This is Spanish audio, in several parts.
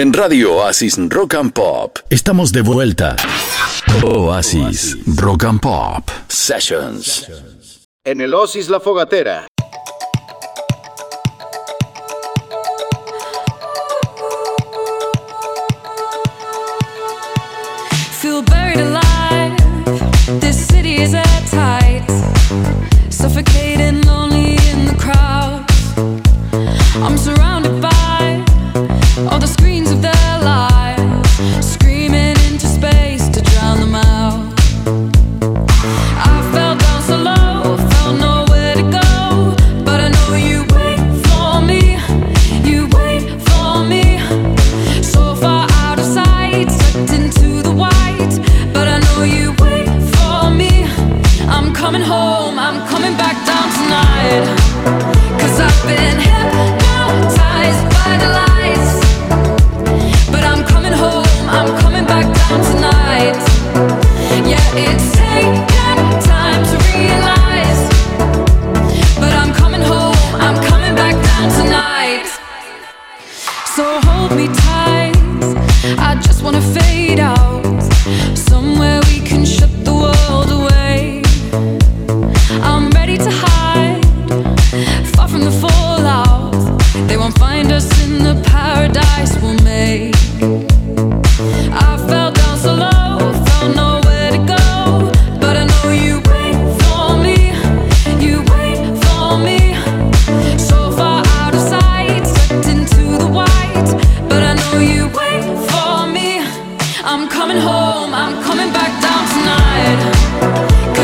En Radio Oasis Rock and Pop. Estamos de vuelta. Oasis Rock and Pop Sessions. En el Oasis La Fogatera. Feel buried alive. This city is at tight. Suffocate.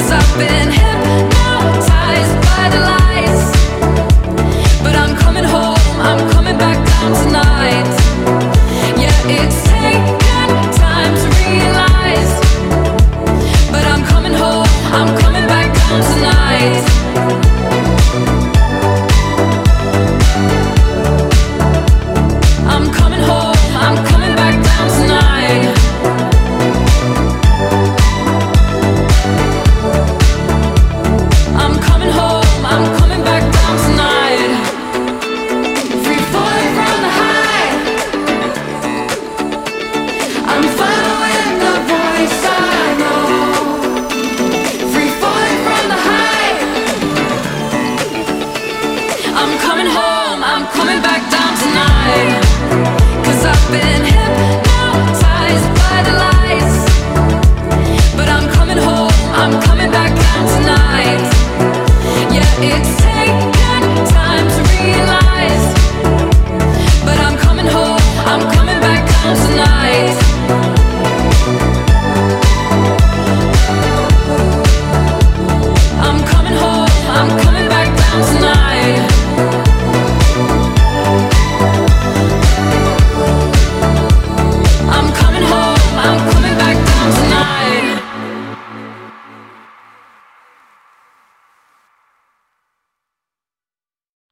I've been hypnotized by the lights.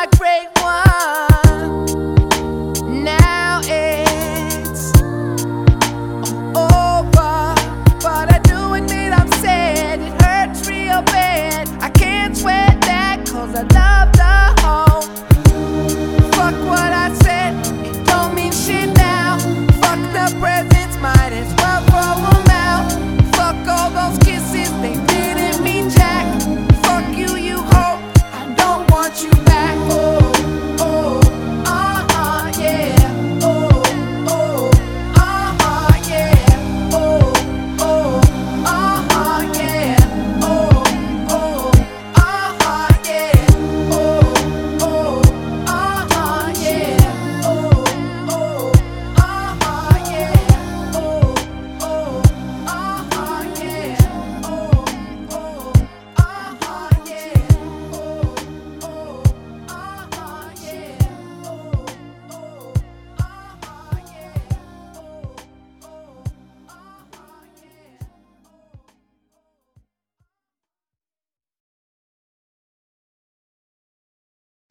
My great one.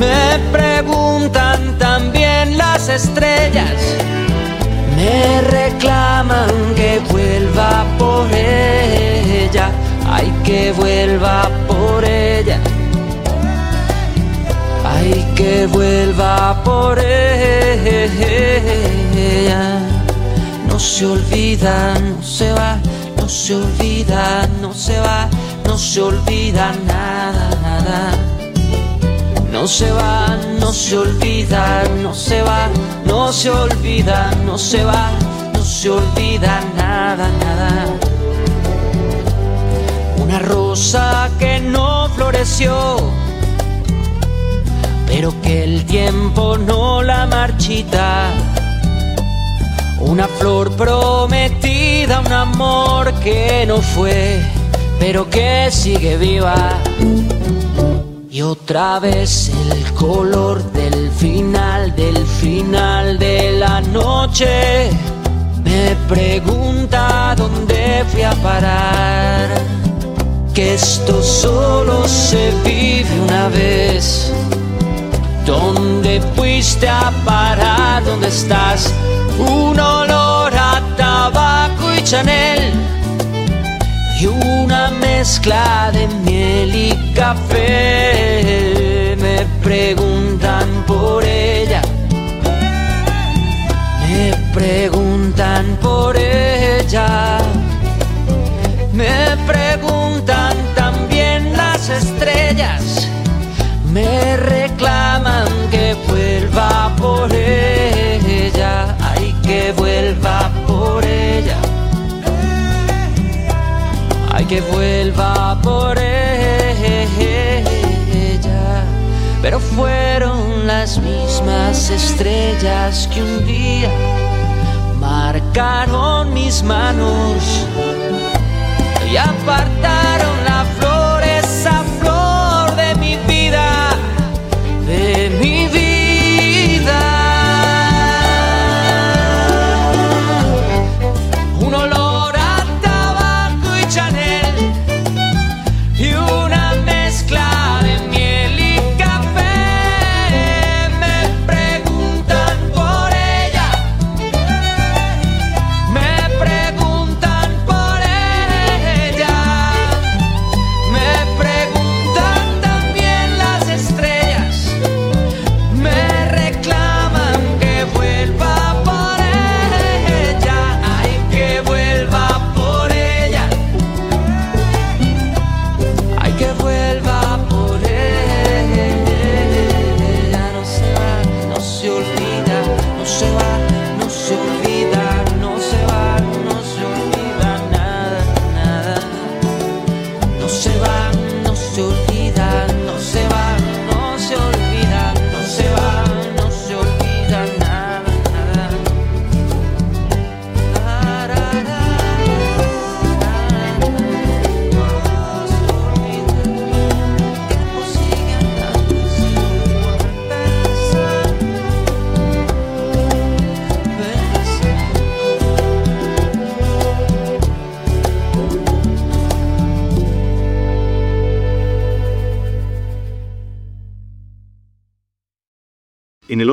Me preguntan también las estrellas. Me reclaman que vuelva por ella. Ay, que vuelva por ella. Ay, que vuelva por ella. No se olvida, no se va, no se olvida, no se va, no se olvida nada, nada. No se va, no se olvida, no se va, no se olvida, no se va, no se olvida nada, nada. Una rosa que no floreció, pero que el tiempo no la marchita. Una flor prometida, un amor que no fue, pero que sigue viva. Y otra vez el color del final, del final de la noche. Me pregunta dónde fui a parar. Que esto solo se vive una vez. ¿Dónde fuiste a parar? ¿Dónde estás? Un olor a tabaco y Chanel y una mezcla de miel y café. Me preguntan por ella, me preguntan por ella, me preguntan también las estrellas. Me reclaman que vuelva por ella, que vuelva por ella. Pero fueron las mismas estrellas que un día marcaron mis manos y apartaron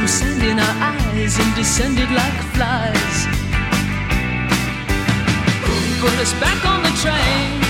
Through sand in our eyes and descended like flies. Put us back on the train.